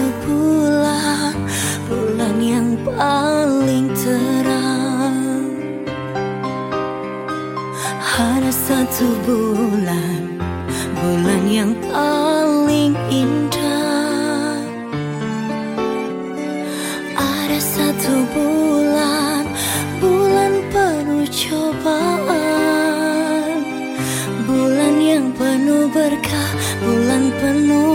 satu bulan Bulan yang paling terang. Ada satu bulan Bulan yang paling indah. Ada satu bulan Bulan penuh cobaan. Bulan yang penuh berkah Bulan penuh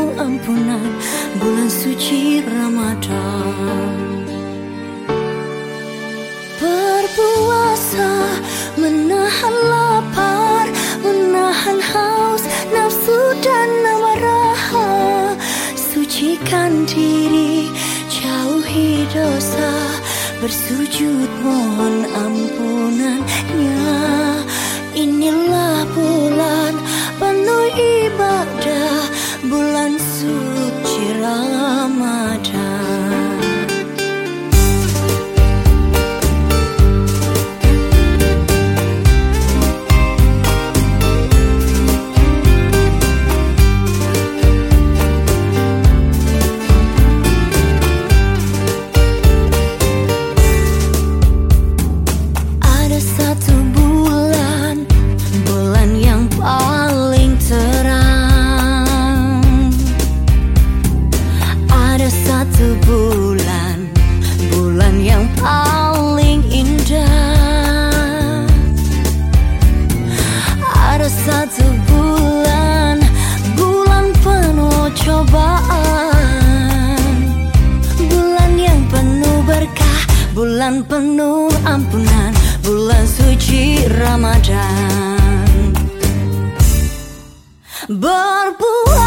menahan lapar Menahan haus nafsu dan amarah Sucikan diri jauhi dosa. Bersujud mohon ampunannya. Inilah bulan penuh ibadah Bulan suci Ramadan satu bulan, bulan penuh cobaan. Bulan yang penuh berkah, bulan penuh ampunan, bulan suci Ramadan. Berpuasa